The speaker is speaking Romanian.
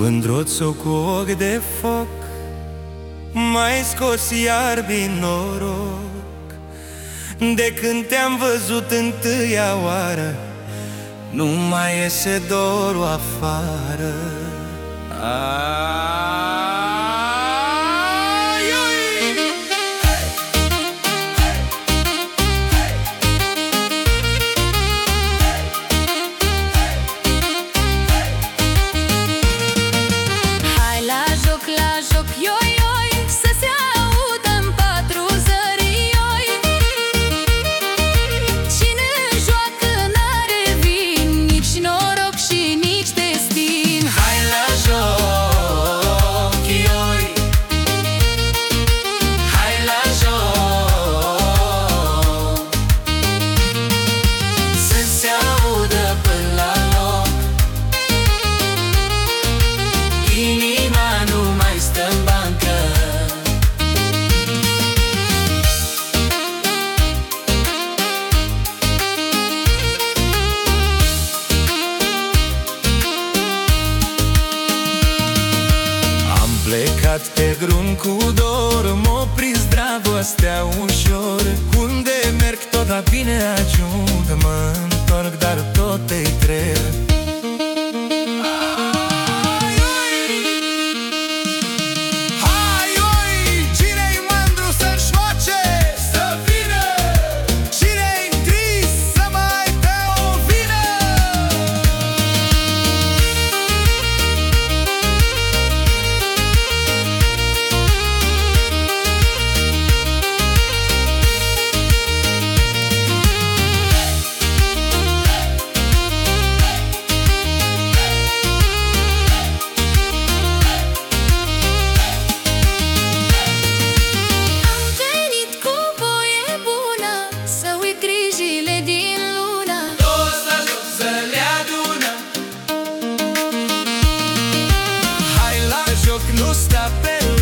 Mândroțo cu ochi de foc Mai scos iar din noroc. De când te-am văzut întâia oară Nu mai iese dorul afară. Aaaa Plecat pe drum cu dor M-o prins dragostea ușor. Unde merg tot bine ajung. Mă întorc, dar tot îi trec κλωστά πελά.